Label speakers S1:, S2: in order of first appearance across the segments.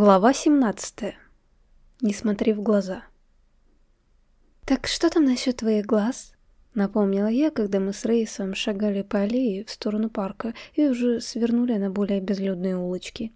S1: Глава 17. Не смотри в глаза. «Так что там насчет твоих глаз?» Напомнила я, когда мы с Рейсом шагали по аллее в сторону парка и уже свернули на более безлюдные улочки.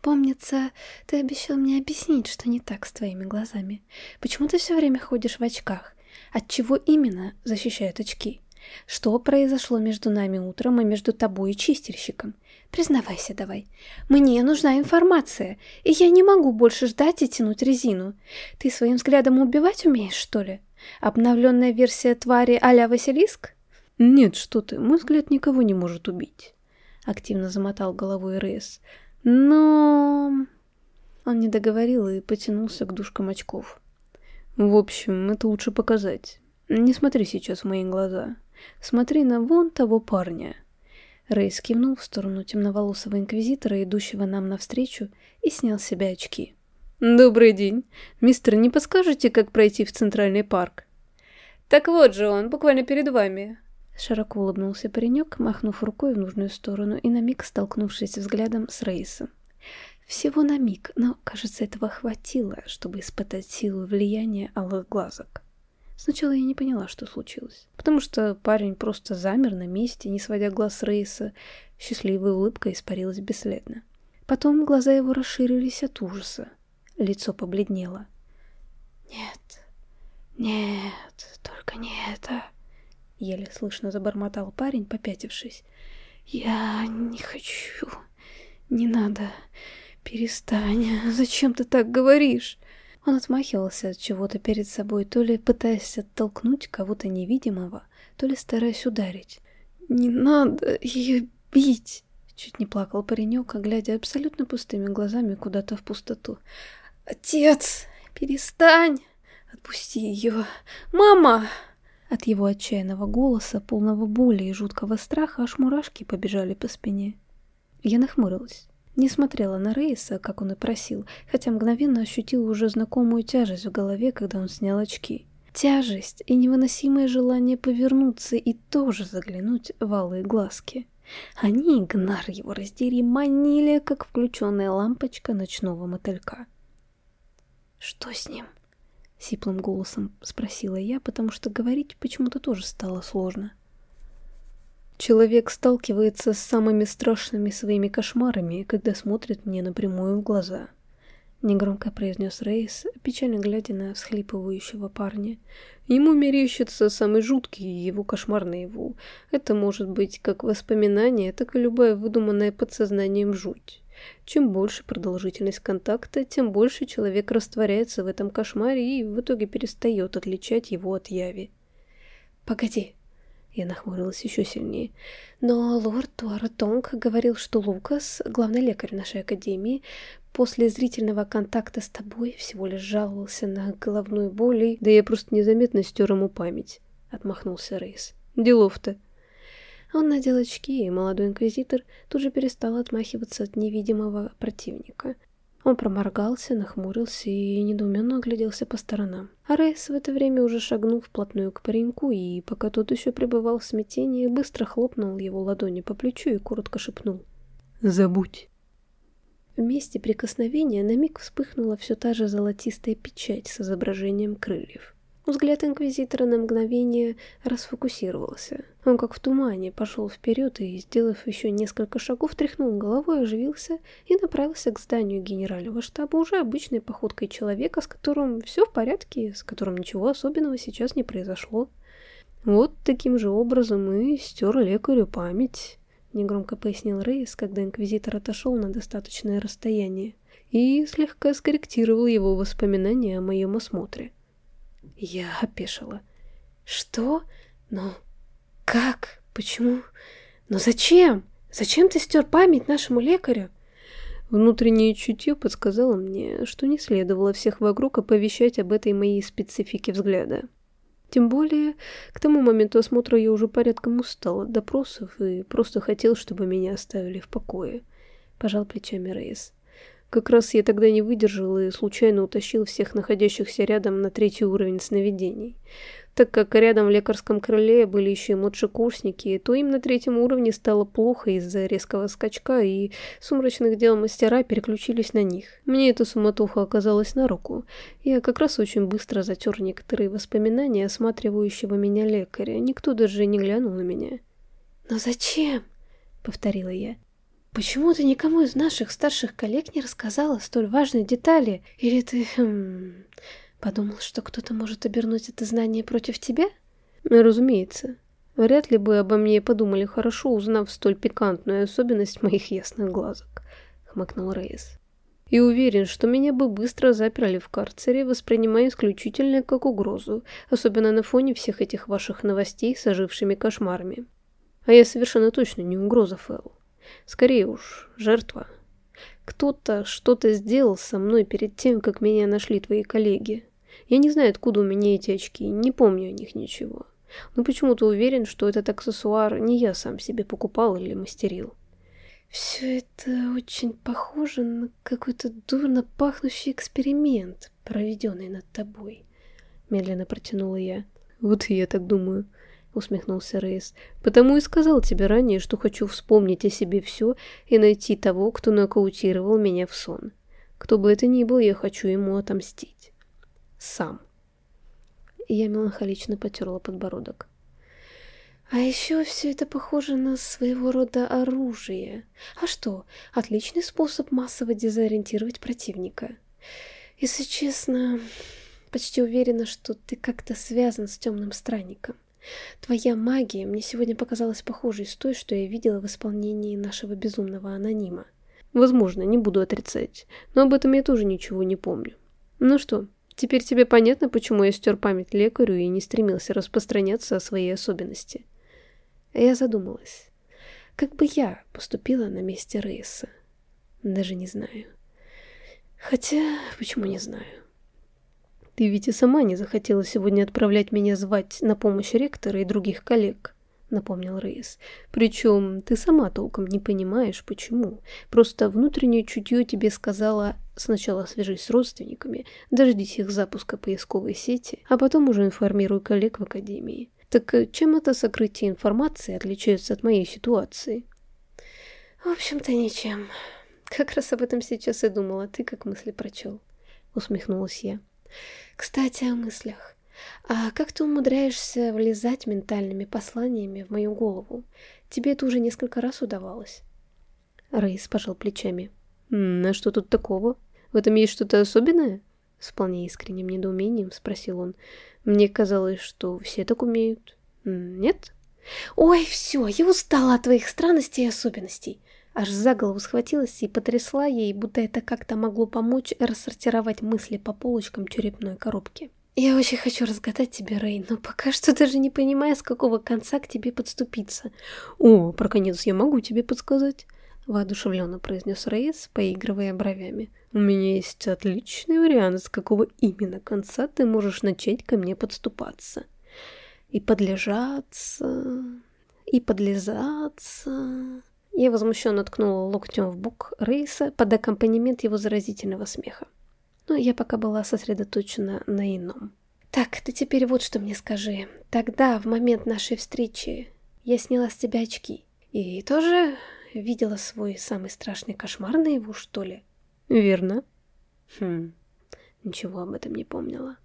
S1: «Помнится, ты обещал мне объяснить, что не так с твоими глазами. Почему ты все время ходишь в очках? От чего именно защищают очки?» Что произошло между нами утром и между тобой и чистильщиком? Признавайся давай. Мне нужна информация, и я не могу больше ждать и тянуть резину. Ты своим взглядом убивать умеешь, что ли? Обновленная версия твари а-ля Василиск?
S2: Нет, что ты, мой взгляд никого не может убить. Активно замотал головой Рейс. Но... Он не договорил и потянулся к дужкам очков. В общем, это лучше показать. Не смотри сейчас в мои глаза. Смотри на вон того парня. Рейс кивнул в сторону темноволосого инквизитора, идущего нам навстречу, и снял с себя очки.
S1: «Добрый день. Мистер, не подскажете, как пройти в Центральный парк?» «Так вот же он, буквально перед вами».
S2: Широко улыбнулся паренек, махнув рукой в нужную сторону и на миг столкнувшись взглядом с Рейсом. Всего на миг, но, кажется, этого хватило, чтобы испытать силу влияния алых глазок. Сначала я не поняла, что случилось, потому что парень просто замер на месте, не сводя глаз Рейса, счастливая улыбка испарилась бесследно. Потом глаза его расширились от ужаса, лицо побледнело. «Нет, нет, только не это!» Еле слышно забормотал парень, попятившись. «Я не хочу, не надо, перестань, зачем ты так говоришь?» Он отмахивался от чего-то перед собой, то ли пытаясь оттолкнуть кого-то невидимого, то ли стараясь ударить. «Не надо ее бить!» Чуть не плакал паренек, глядя абсолютно пустыми глазами куда-то в пустоту. «Отец, перестань! Отпусти ее! Мама!» От его отчаянного голоса, полного боли и жуткого страха, аж мурашки побежали по спине. Я нахмурилась. Не смотрела на Рейса, как он и просил, хотя мгновенно ощутила уже знакомую тяжесть в голове, когда он снял очки. Тяжесть и невыносимое желание повернуться и тоже заглянуть в алые глазки. Они, гнар его раздери, манили, как включенная лампочка ночного мотылька. «Что с ним?» — сиплым голосом спросила я, потому что говорить почему-то тоже стало сложно.
S1: Человек сталкивается с самыми страшными своими кошмарами, когда смотрит мне напрямую в глаза. Негромко произнес Рейс, печально глядя на всхлипывающего парня. Ему мерещится самый жуткий его кошмар наяву. Это может быть как воспоминание, так и любая выдуманная подсознанием жуть. Чем больше продолжительность контакта, тем больше человек растворяется в этом кошмаре и в итоге перестает отличать его от яви.
S2: «Погоди», я нахмурилась еще сильнее. Но лорд Туаратонг говорил, что Лукас, главный лекарь нашей академии, после зрительного контакта с тобой всего лишь жаловался на головную боль и...
S1: Да я просто незаметно стер ему память, отмахнулся Рейс. Делов-то.
S2: Он надел очки, и молодой инквизитор тут же перестал отмахиваться от невидимого противника. Он проморгался, нахмурился и недоуменно огляделся по сторонам. А Рейс в это время уже шагнул вплотную к пареньку, и, пока тот еще пребывал в смятении, быстро хлопнул его ладони по плечу и коротко шепнул.
S1: «Забудь».
S2: В месте прикосновения на миг вспыхнула все та же золотистая печать с изображением крыльев. Взгляд Инквизитора на мгновение расфокусировался. Он как в тумане пошел вперед и, сделав еще несколько шагов, тряхнул головой, оживился и направился к зданию генерального штаба уже обычной походкой человека, с которым все в порядке, с которым ничего особенного сейчас не произошло.
S1: Вот таким же образом и стер лекарю память, негромко пояснил Рейс, когда Инквизитор отошел на достаточное расстояние и слегка скорректировал его воспоминания о моем осмотре.
S2: Я опешила. Что? Но как? Почему? Но зачем? Зачем ты стер память нашему лекарю?
S1: Внутреннее чутье подсказало мне, что не следовало всех вокруг оповещать об этой моей специфике взгляда. Тем более, к тому моменту осмотра я уже порядком устал от допросов и просто хотел, чтобы меня оставили в покое. Пожал плечами Рейс. Как раз я тогда не выдержал и случайно утащил всех находящихся рядом на третий уровень сновидений.
S2: Так как рядом в лекарском крыле были еще и младшекурсники, то им на третьем уровне стало плохо из-за резкого скачка, и сумрачных дел мастера переключились на них. Мне эта суматоха оказалась на руку. Я как раз очень быстро затер некоторые воспоминания осматривающего меня лекаря. Никто даже не глянул на меня.
S1: «Но зачем?» — повторила я. «Почему ты никому из наших старших коллег не рассказала столь важной детали? Или ты... Хм, Подумал, что кто-то может обернуть это знание против тебя?
S2: Ну, разумеется. Вряд ли бы обо мне подумали хорошо, узнав столь пикантную особенность моих ясных глазок, хмыкнул Рейс. И уверен, что меня бы быстро заперли в карцере, воспринимая исключительно как угрозу, особенно на фоне всех этих ваших новостей с ожившими кошмарами. А я совершенно точно не угроза, Фэл. Скорее уж, жертва. Кто-то что-то сделал со мной перед тем, как меня нашли твои коллеги. Я не знаю, откуда у меня эти очки, не помню о них ничего. Но почему-то уверен, что этот аксессуар не я сам себе покупал или мастерил.
S1: Все это очень похоже на какой-то дурно пахнущий эксперимент, проведенный над тобой. Медленно протянула я.
S2: Вот и я так думаю усмехнулся Рейс. «Потому и сказал тебе ранее, что хочу вспомнить о себе все и найти того, кто нокаутировал меня в сон. Кто бы это ни был, я хочу ему отомстить. Сам».
S1: Я меланхолично потерла подбородок. А еще все это похоже на своего рода оружие. А что, отличный способ массово дезориентировать противника. Если честно, почти уверена, что ты как-то связан с темным странником. Твоя магия мне сегодня показалась похожей с той, что я видела в исполнении нашего безумного анонима.
S2: Возможно, не буду отрицать, но об этом я тоже ничего не помню. Ну что, теперь тебе понятно, почему я стер память лекарю и не стремился распространяться о своей особенности?
S1: Я задумалась. Как бы я поступила на месте Рейса? Даже не знаю. Хотя, почему не знаю?
S2: Ты ведь и сама не захотела сегодня отправлять меня звать на помощь ректора и других коллег, напомнил Рейс. Причем ты сама толком не понимаешь, почему. Просто внутреннее чутье тебе сказала сначала свяжись с родственниками, дождись их запуска поисковой сети, а потом уже информируй коллег в академии. Так чем это сокрытие информации отличается от моей ситуации?
S1: В общем-то, ничем. Как раз об этом сейчас и думала. Ты как мысли прочел. Усмехнулась я. Кстати, о мыслях. А как ты умудряешься влезать ментальными посланиями в мою голову? Тебе это уже несколько раз удавалось.
S2: Рейс пожал плечами. «А что тут такого? В этом есть что-то особенное?» С вполне искренним недоумением спросил он. «Мне казалось, что все так умеют. Нет?»
S1: «Ой, все, я устала от твоих странностей и особенностей. Аж за голову схватилась и потрясла ей, будто это как-то могло помочь рассортировать мысли по полочкам черепной коробки. «Я очень хочу разгадать тебя, Рэй, но пока что даже не понимаю, с какого конца к тебе подступиться».
S2: «О, про конец я могу тебе подсказать», — воодушевленно произнес Рейс, поигрывая бровями. «У меня есть отличный вариант, с какого именно конца ты можешь начать ко мне подступаться. И подлежаться, и подлизаться...» Я возмущенно ткнула локтем в бок Рейса под аккомпанемент его заразительного смеха. Но я пока была сосредоточена на ином.
S1: «Так, ты теперь вот что мне скажи. Тогда, в момент нашей встречи, я сняла с тебя очки. И тоже видела свой самый страшный кошмар наяву, что ли?»
S2: «Верно». «Хм, ничего об этом не помнила».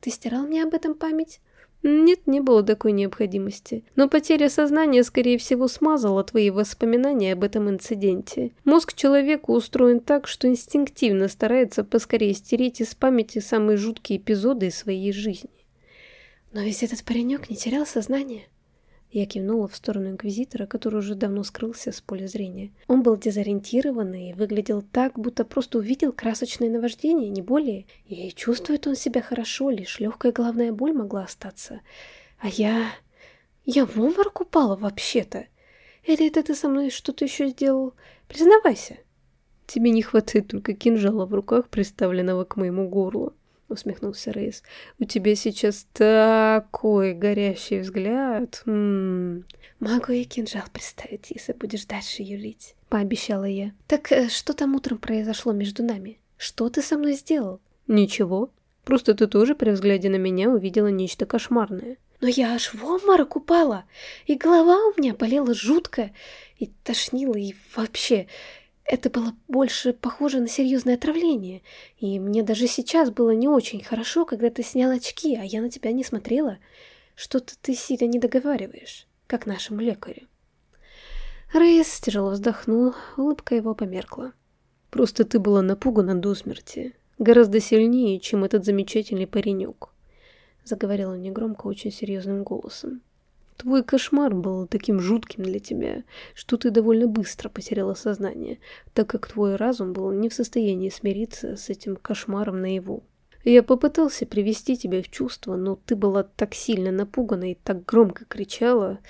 S1: «Ты стирал мне об этом память?»
S2: Нет, не было такой необходимости. Но потеря сознания, скорее всего, смазала твои воспоминания об этом инциденте. Мозг человека устроен так, что инстинктивно старается поскорее стереть из памяти самые жуткие эпизоды из своей жизни.
S1: Но ведь этот паренек не терял сознание. Я кивнула в сторону Инквизитора, который уже давно скрылся с поля зрения. Он был дезориентирован и выглядел так, будто просто увидел красочное наваждение, не более. И чувствует он себя хорошо, лишь легкая головная боль могла остаться. А я... Я в обморок упала вообще-то. Или это ты со мной что-то еще сделал? Признавайся.
S2: Тебе не хватает только кинжала в руках, приставленного к моему горлу. — усмехнулся Рейс. «У тебя сейчас такой горящий взгляд!» М -м -м.
S1: «Могу и кинжал представить, если будешь дальше юлить», — пообещала я. «Так э, что там утром произошло между нами? Что ты со мной сделал?»
S2: «Ничего. Просто ты тоже при взгляде на меня увидела нечто кошмарное.
S1: Но я аж в обморок упала, и голова у меня болела жутко, и тошнила, и вообще... Это было больше похоже на серьезное отравление, и мне даже сейчас было не очень хорошо, когда ты снял очки, а я на тебя не смотрела. Что-то ты сильно не договариваешь, как нашему лекарю.
S2: Рейс тяжело вздохнул, улыбка его померкла. Просто ты была напугана до смерти, гораздо сильнее, чем этот замечательный паренек. Заговорил он негромко, очень серьезным голосом. Твой кошмар был таким жутким для тебя, что ты довольно быстро потеряла сознание, так как твой разум был не в состоянии смириться с этим кошмаром наяву. Я попытался привести тебя в чувство, но ты была так сильно напугана и так громко кричала.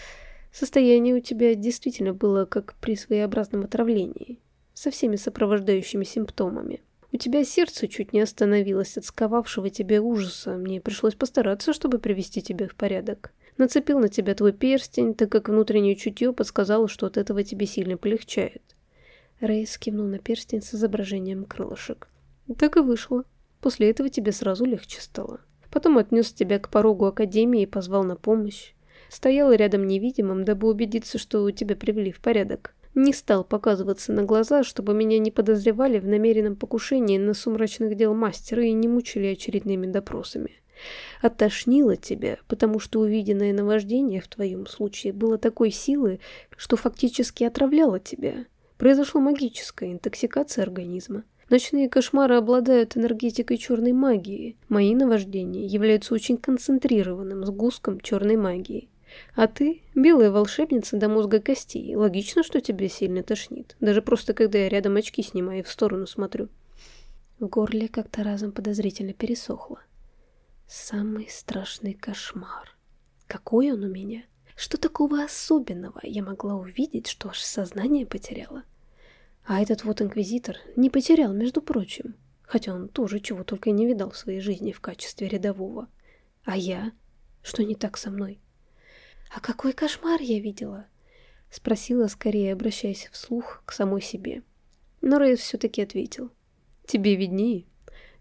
S2: Состояние у тебя действительно было как при своеобразном отравлении, со всеми сопровождающими симптомами. У тебя сердце чуть не остановилось от сковавшего тебя ужаса. Мне пришлось постараться, чтобы привести тебя в порядок. Нацепил на тебя твой перстень, так как внутреннее чутье подсказало, что от этого тебе сильно полегчает. Рейс кивнул на перстень с изображением крылышек. Так и вышло. После этого тебе сразу легче стало. Потом отнес тебя к порогу Академии и позвал на помощь. Стоял рядом невидимым, дабы убедиться, что тебя привели в порядок. Не стал показываться на глаза, чтобы меня не подозревали в намеренном покушении на сумрачных дел мастера и не мучили очередными допросами. Оттошнило тебя, потому что увиденное наваждение в твоем случае было такой силы, что фактически отравляло тебя. Произошла магическая интоксикация организма. Ночные кошмары обладают энергетикой черной магии. Мои наваждения являются очень концентрированным сгустком черной магии. А ты – белая волшебница до мозга костей. Логично, что тебе сильно тошнит. Даже просто когда я рядом очки снимаю и в сторону смотрю.
S1: В горле как-то разом подозрительно пересохло. Самый страшный кошмар. Какой он у меня? Что такого особенного я могла увидеть, что аж сознание потеряла? А этот вот инквизитор не потерял, между прочим. Хотя он тоже чего только не видал в своей жизни в качестве рядового. А я? Что не так со мной? «А какой кошмар я видела?» — спросила, скорее обращаясь вслух к самой себе. Но Рейс все-таки ответил.
S2: «Тебе виднее.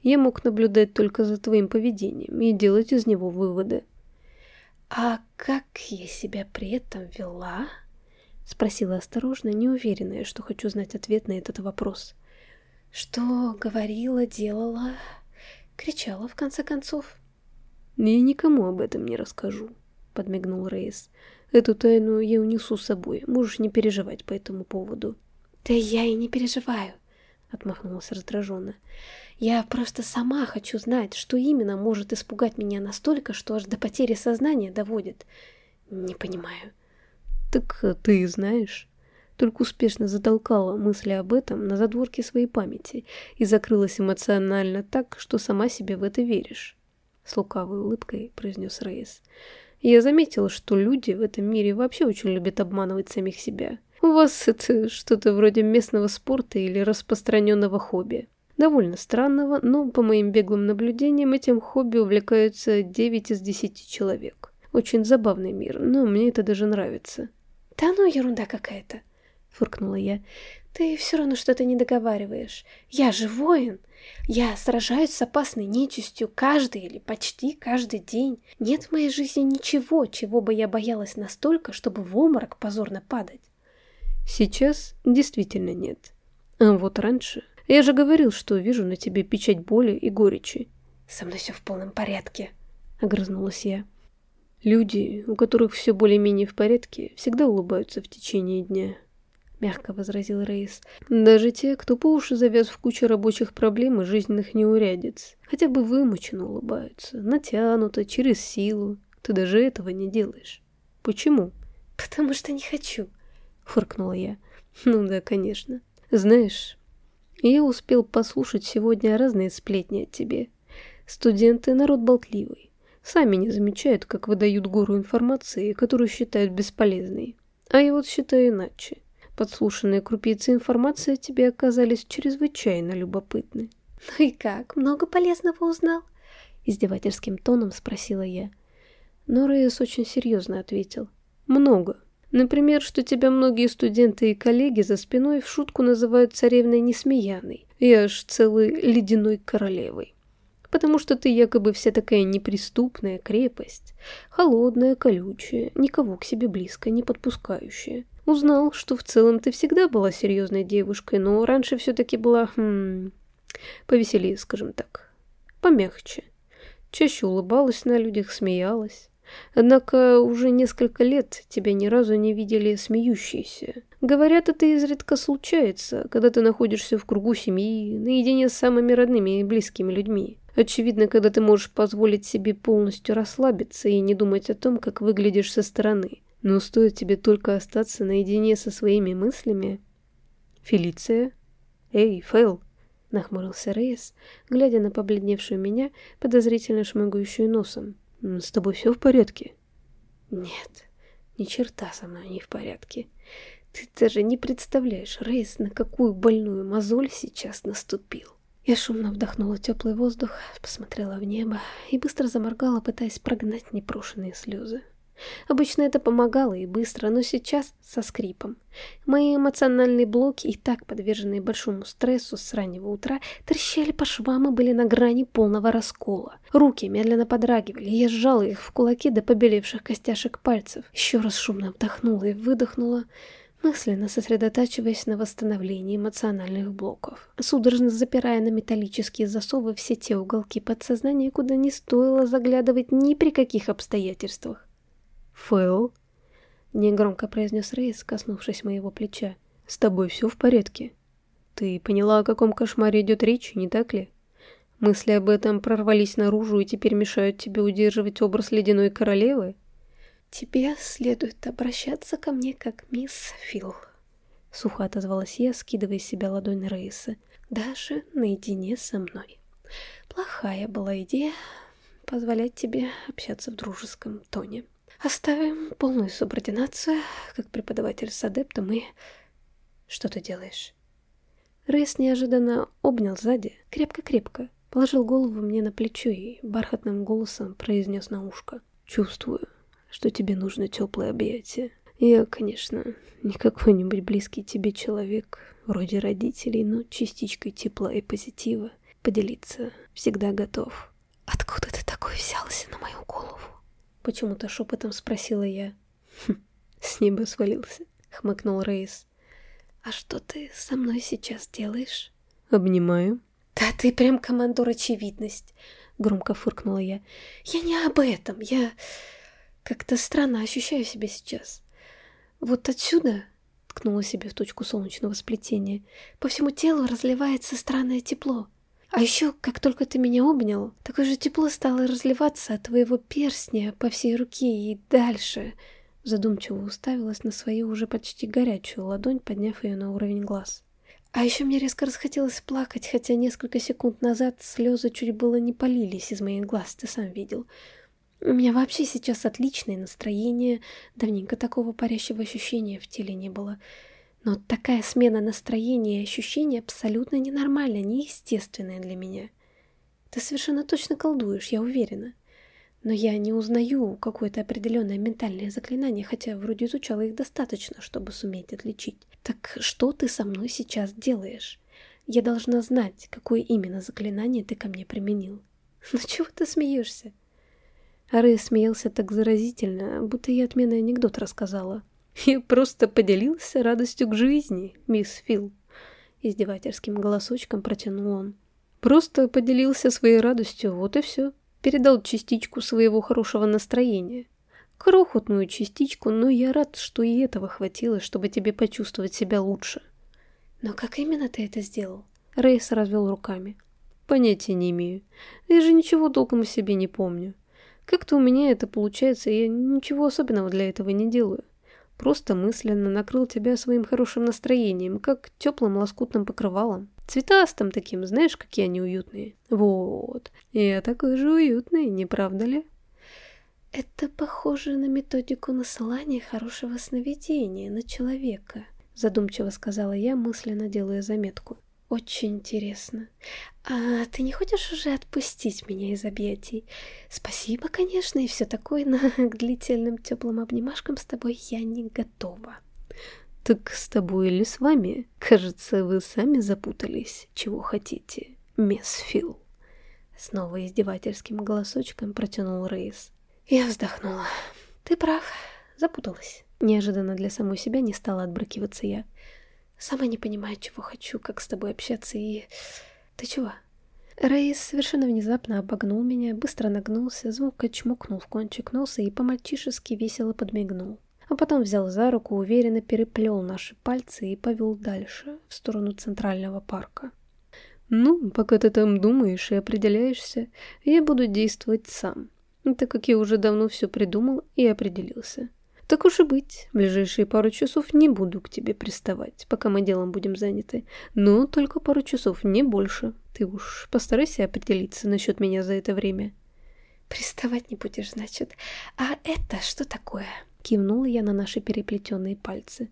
S2: Я мог наблюдать только за твоим поведением и делать из него выводы».
S1: «А как я себя при этом вела?» — спросила осторожно, неуверенная, что хочу знать ответ на этот вопрос. «Что говорила, делала?» Кричала, в конце концов.
S2: «Я никому об этом не расскажу», подмигнул Рейс. «Эту тайну я унесу с собой, можешь не переживать по этому поводу».
S1: «Да я и не переживаю», — отмахнулась раздраженно. «Я просто сама хочу знать, что именно может испугать меня настолько, что аж до потери сознания доводит. Не понимаю».
S2: «Так ты знаешь?» Только успешно затолкала мысли об этом на задворке своей памяти и закрылась эмоционально так, что сама себе в это веришь. С лукавой улыбкой произнес Рейс. Я заметила, что люди в этом мире вообще очень любят обманывать самих себя. У вас это что-то вроде местного спорта или распространенного хобби. Довольно странного, но по моим беглым наблюдениям этим хобби увлекаются 9 из 10 человек. Очень забавный мир, но мне это даже нравится.
S1: «Да ну ерунда какая-то», — фыркнула я. Ты все равно что-то не договариваешь. Я же воин. Я сражаюсь с опасной нечистью каждый или почти каждый день. Нет в моей жизни ничего, чего бы я боялась настолько, чтобы в обморок позорно падать.
S2: Сейчас действительно нет. А вот раньше... Я же говорил, что вижу на тебе печать боли и горечи.
S1: Со мной все в полном порядке,
S2: огрызнулась я. Люди, у которых все более-менее в порядке, всегда улыбаются в течение дня. — мягко возразил Рейс. «Даже те, кто по уши завяз в куче рабочих проблем и жизненных неурядиц, хотя бы вымученно улыбаются, натянуто, через силу. Ты даже этого не делаешь. Почему?»
S1: «Потому что не хочу», —
S2: фыркнула я. «Ну да, конечно. Знаешь, я успел послушать сегодня разные сплетни от тебе. Студенты — народ болтливый. Сами не замечают, как выдают гору информации, которую считают бесполезной. А я вот считаю иначе. Подслушанные крупицы информации о тебе оказались чрезвычайно любопытны.
S1: «Ну и как? Много полезного узнал?» Издевательским тоном спросила я.
S2: Но Рейс очень серьезно ответил. «Много. Например, что тебя многие студенты и коллеги за спиной в шутку называют царевной Несмеяной и аж целой ледяной королевой. потому что ты якобы вся такая неприступная крепость, холодная, колючая, никого к себе близко не подпускающая. Узнал, что в целом ты всегда была серьезной девушкой, но раньше все-таки была, хм, повеселее, скажем так, помягче. Чаще улыбалась на людях, смеялась. Однако уже несколько лет тебя ни разу не видели смеющейся. Говорят, это изредка случается, когда ты находишься в кругу семьи, наедине с самыми родными и близкими людьми. Очевидно, когда ты можешь позволить себе полностью расслабиться и не думать о том, как выглядишь со стороны. Но стоит тебе только остаться наедине со своими мыслями... Фелиция? Эй, Фэл! Нахмурился Рейс, глядя на побледневшую меня, подозрительно шмыгающую носом. «С тобой все в порядке?»
S1: «Нет, ни черта со мной не в порядке. Ты даже не представляешь, Рейс, на какую больную мозоль сейчас наступил». Я шумно вдохнула теплый воздух, посмотрела в небо и быстро заморгала, пытаясь прогнать непрошенные слезы. Обычно это помогало и быстро, но сейчас со скрипом. Мои эмоциональные блоки, и так подверженные большому стрессу с раннего утра, трещали по швам и были на грани полного раскола. Руки медленно подрагивали, я сжала их в кулаки до побелевших костяшек пальцев. Еще раз шумно вдохнула и выдохнула, мысленно сосредотачиваясь на восстановлении эмоциональных блоков, судорожно запирая на металлические засовы все те уголки подсознания, куда не стоило заглядывать ни при каких обстоятельствах.
S2: «Фэл?» — негромко произнес Рейс, коснувшись моего плеча. «С тобой все в порядке? Ты поняла, о каком кошмаре идет речь, не так ли? Мысли об этом прорвались наружу и теперь мешают тебе удерживать образ ледяной королевы?»
S1: «Тебе следует обращаться ко мне как мисс Фил», — сухо отозвалась я, скидывая с себя ладонь Рейса, «даже наедине со мной. Плохая была идея позволять тебе общаться в дружеском тоне». Оставим полную субординацию, как преподаватель с адептом и... Что ты делаешь? Рейс неожиданно обнял сзади, крепко-крепко, положил голову мне на плечо и бархатным голосом произнес на ушко. Чувствую, что тебе нужно теплое объятие. Я, конечно, не какой-нибудь близкий тебе человек, вроде родителей, но частичкой тепла и позитива поделиться всегда готов. Откуда ты такой взялся на мою голову? Почему-то шепотом спросила я.
S2: «Хм, с неба свалился, хмыкнул Рейс.
S1: А что ты со мной сейчас делаешь?
S2: Обнимаю.
S1: Да ты прям командор очевидность, громко фыркнула я. Я не об этом, я как-то странно ощущаю себя сейчас. Вот отсюда, ткнула себе в точку солнечного сплетения, по всему телу разливается странное тепло. А еще, как только ты меня обнял, такое же тепло стало разливаться от твоего перстня по всей руке и дальше. Задумчиво уставилась на свою уже почти горячую ладонь, подняв ее на уровень глаз. А еще мне резко расхотелось плакать, хотя несколько секунд назад слезы чуть было не полились из моих глаз, ты сам видел. У меня вообще сейчас отличное настроение, давненько такого парящего ощущения в теле не было. Но такая смена настроения и ощущений абсолютно ненормальная, неестественная для меня. Ты совершенно точно колдуешь, я уверена. Но я не узнаю какое-то определенное ментальное заклинание, хотя вроде изучала их достаточно, чтобы суметь отличить. Так что ты со мной сейчас делаешь? Я должна знать, какое именно заклинание ты ко мне применил. Ну чего ты смеешься? Ары смеялся так заразительно, будто я отменный анекдот рассказала. Я просто поделился радостью к жизни, мисс Фил. Издевательским голосочком протянул он. Просто поделился своей радостью, вот и все. Передал частичку своего хорошего настроения. Крохотную частичку, но я рад, что и этого хватило, чтобы тебе почувствовать себя лучше. Но как именно ты это сделал? Рейс развел руками. Понятия не имею. Я же ничего толком о себе не помню. Как-то у меня это получается, и я ничего особенного для этого не делаю. Просто мысленно накрыл тебя своим хорошим настроением, как теплым лоскутным покрывалом. Цветастым таким, знаешь, какие они уютные. Вот. Я такой же уютный, не правда ли? Это похоже на методику насылания хорошего сновидения на человека, задумчиво сказала я, мысленно делая заметку. Очень интересно. А ты не хочешь уже отпустить меня из объятий? Спасибо, конечно, и все такое, но к длительным теплым обнимашкам с тобой я не готова.
S2: Так с тобой или с вами? Кажется, вы сами запутались, чего хотите, мисс Фил.
S1: Снова издевательским голосочком протянул Рейс. Я вздохнула. Ты прав, запуталась. Неожиданно для самой себя не стала отбрыкиваться я. Сама не понимаю, чего хочу, как с тобой общаться и... Ты чего? Рейс совершенно внезапно обогнул меня, быстро нагнулся, звуко чмокнул в кончик носа и по-мальчишески весело подмигнул. А потом взял за руку, уверенно переплел наши пальцы и повел дальше, в сторону центрального парка. «Ну, пока ты там думаешь и определяешься, я буду действовать сам, так как я уже давно все придумал и определился. Так уж и быть, ближайшие пару часов не буду к тебе приставать, пока мы делом будем заняты, но только пару часов, не больше. Ты уж постарайся определиться насчет меня за это время».
S2: «Приставать не будешь, значит. А это что такое?» Кивнула я на наши переплетенные пальцы.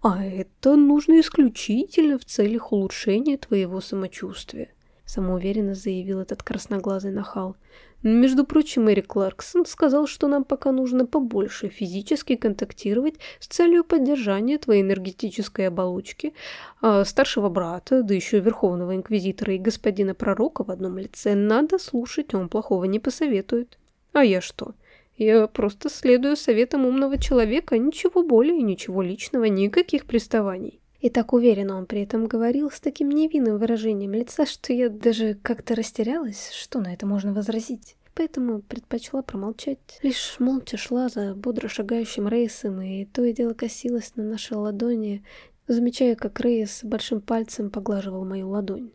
S1: «А это нужно исключительно в целях улучшения твоего самочувствия», самоуверенно заявил этот красноглазый нахал. Между прочим, Эрик Кларксон сказал, что нам пока нужно побольше физически контактировать с целью поддержания твоей энергетической оболочки, а старшего брата, да еще Верховного Инквизитора и господина Пророка в одном лице надо слушать, он плохого не посоветует. А я что? Я просто следую советам умного человека, ничего более, ничего личного, никаких приставаний.
S2: И так уверенно он при этом говорил с таким невинным выражением лица, что я даже как-то растерялась, что на это можно возразить. Поэтому предпочла промолчать. Лишь молча шла за бодро шагающим Рейсом и то и дело косилась на наши ладони, замечая, как Рейс большим пальцем поглаживал мою ладонь.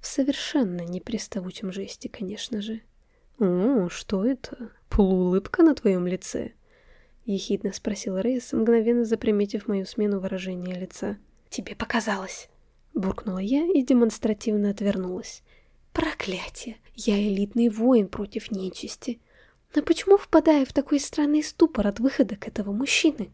S2: В совершенно неприставучем жесте, конечно же.
S1: «О, что это? Полуулыбка на твоем лице?» Ехидно спросил Рейс, мгновенно заприметив мою смену выражения лица.
S2: «Тебе показалось!» Буркнула я и демонстративно отвернулась. «Проклятие! Я элитный воин против нечисти. Но почему впадаю в такой странный ступор от выхода к этого мужчины?»